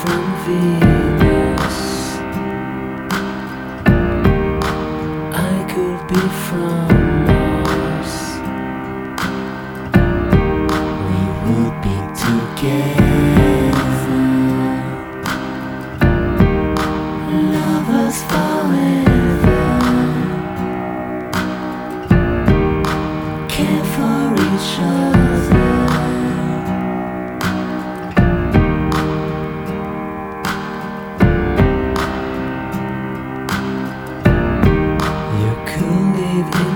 from Venus. I could be from